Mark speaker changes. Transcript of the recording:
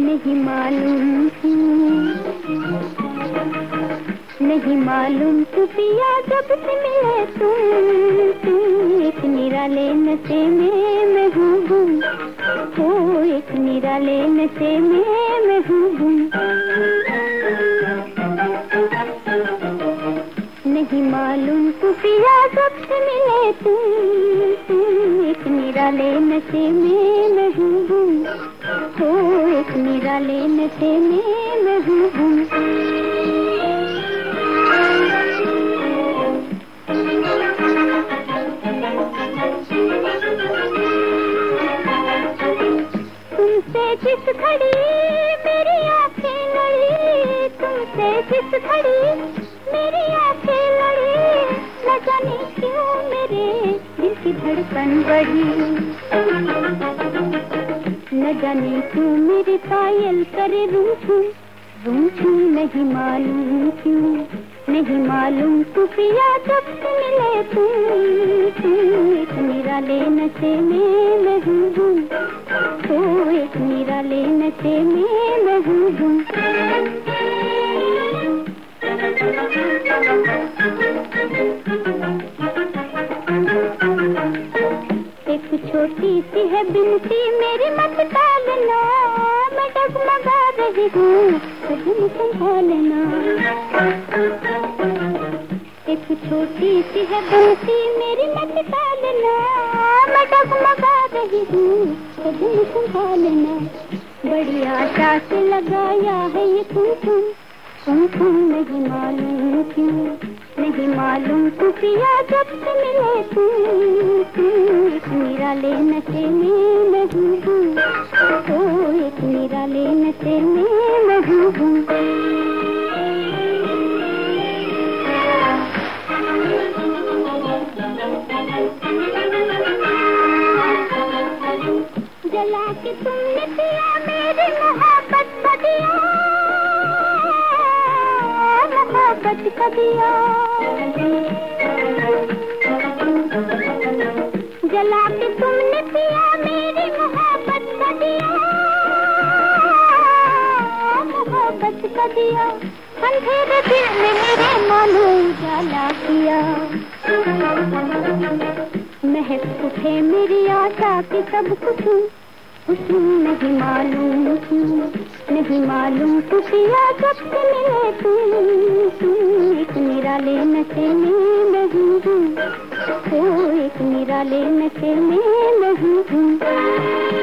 Speaker 1: नहीं मालूम नहीं मालूम तू पिया जब से मिले तुम तुम एक निराले नशे में मैं हूँ। ओ, एक निराले नशे में, मैं हूँ नहीं मालूम तू पिया से मिले तुम तुम एक निराले नशे में, मैं हूँ ओ, एक निराले नशे में, मैं हूँ गुम जिस घड़ी मेरी आँखें लड़ी, तुमसे जिस घड़ी मेरी आँखें लड़ी। न जाने क्यों मेरे दिल की धड़कन बढ़ी। न जाने क्यों मेरी पायल करे रूठू रूठू नहीं मालूम क्यों, नहीं मालूम तू पिया जब मिले तुम तुम एक निराले नशे में मैं हूँ। निराले नशे में एक छोटी सी है बिनती, मेरी मत मैं डगमगा रही हूँ एक छोटी सी है बिनती, मेरी मत मैं डगमगा रही हूँ। कदम संभालना बड़ी आशा से लगाया है ये कुमकुम कुमकुम नहीं मालूम क्यों, नहीं मालूम तू जब से मिले तुम तुम एक निराले नशे में मैं हूँ। हूँ। ओ, एक निराले नशे में मैं जला के तुमने पिया मेरी मोहब्बत का मोहब्बत का जला के तुमने पिया मेरी मोहब्बत का मोहब्बत का अंधेरे दिल में मेरे मालूम उजाला किया। महक उठे मेरी आशा के सब कुछ। उसमें नहीं मालूम क्यों नहीं मालूम पिया जब मिले तू एक निराले नशे में नहीं हूँ एक निराले नशे में नहीं